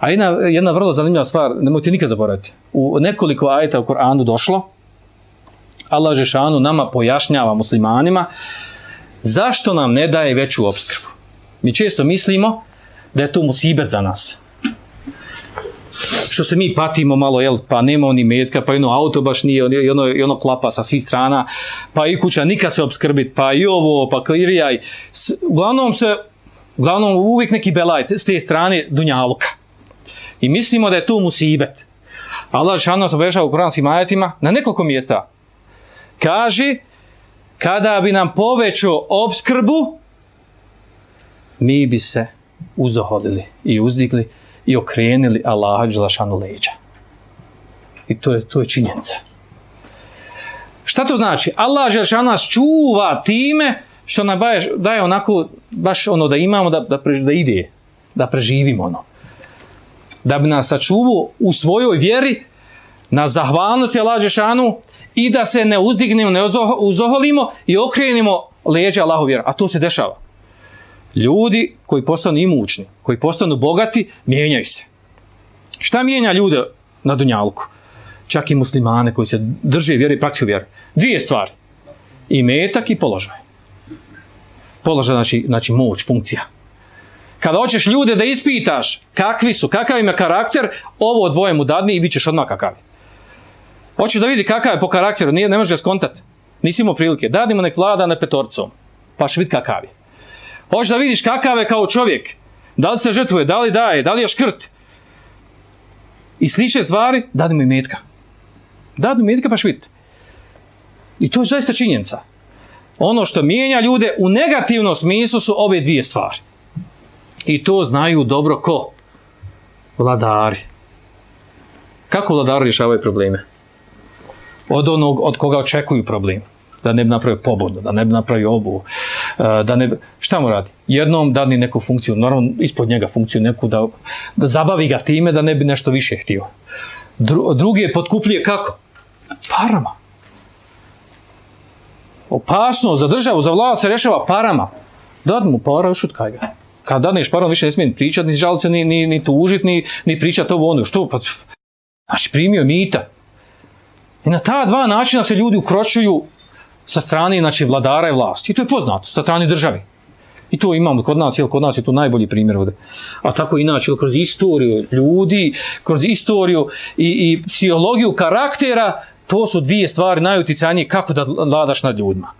A jedna, jedna vrlo zanimljiva stvar, nemojte nikad zaboraviti. U nekoliko ajeta u Koranu došlo, Allah Žešanu nama pojašnjava muslimanima zašto nam ne daje veću obskrbu. Mi često mislimo da je to musibet za nas. Što se mi patimo malo, jel, pa nema ni metka, pa jedno auto baš nije, i ono, i ono klapa sa svih strana, pa i kuća nikad se obskrbit, pa i ovo, pa kirjaj. S- Uglavnom se, uglavnom uvijek neki belaj s te strane dunjaluka. I mislimo da je to musibet. Allah Žešanu se objašnjava u kuranskim ajetima na nekoliko mjesta. Kaže, kada bi nam povećao obskrbu, mi bi se uzoholili i uzdigli i okrenili Allaha Đelešanu leđa. I to je, to je činjenica. Šta to znači? Allah Đelešanu nas čuva time što nam daje, onako, baš ono da imamo, da, da, da ide, da preživimo ono. Da bi nas sačuvao u svojoj vjeri, na zahvalnosti Allah Đelešanu i da se ne uzdignemo, ne uzo- uzoholimo i okrenimo leđa Allahu vjera. A to se dešava. Ljudi koji postanu imućni, koji postanu bogati, mijenjaju se. Šta mijenja ljude na Dunjalku? Čak i muslimane koji se drže vjere i praktikuju vjere. Dvije stvari. I metak i položaj. Položaj znači, znači moć, funkcija. Kada hoćeš ljude da ispitaš kakvi su, kakav im je karakter, ovo dvoje mu dadni i vi ćeš odmah kakav. Hoćeš da vidi kakav je po karakteru, nije, ne možeš skontat. Nisi imao prilike. Dadni mu nek vlada na petorcom. Pa će vidi kakav je. Hoćeš da vidiš kakav je kao čovjek. Da li se žrtvuje, da li daje, da li je škrt. I slične stvari, dadni mu i metka. I metka pa ćeš. I to je zaista činjenica. Ono što mijenja ljude u negativnom smislu su ove dvije stvari. I to znaju dobro ko? Vladari. Kako vladari rješavaju probleme? Od onog od koga očekuju problem. Da ne bi napravio pobudu, da ne bi napravio ovu, e, da ne bi, šta mu radi? Jednom dani neku funkciju, normalno ispod njega funkciju neku da, da zabavi ga time da ne bi nešto više htio. Dru, je potkupljuje kako? Parama. Opasno za državu, za vlast se rešava parama. Dad mu para, ušutkaj ga. Kad dadneš parom, više ne smije ni pričat, ni žalit se, ni, ni, ni tužit, ni, ni pričat ovo ono. Što? Pa, znači, primio mita. I na ta dva načina se ljudi ukročuju sa strane znači, vladara i vlasti. I to je poznato, sa strane države. I to imamo kod nas, jel, kod nas je to najbolji primjer ovdje. A tako inače, kroz istoriju ljudi, kroz istoriju i, i psihologiju karaktera, to su dvije stvari najuticajnije kako da vladaš nad ljudima.